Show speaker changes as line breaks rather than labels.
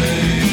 say.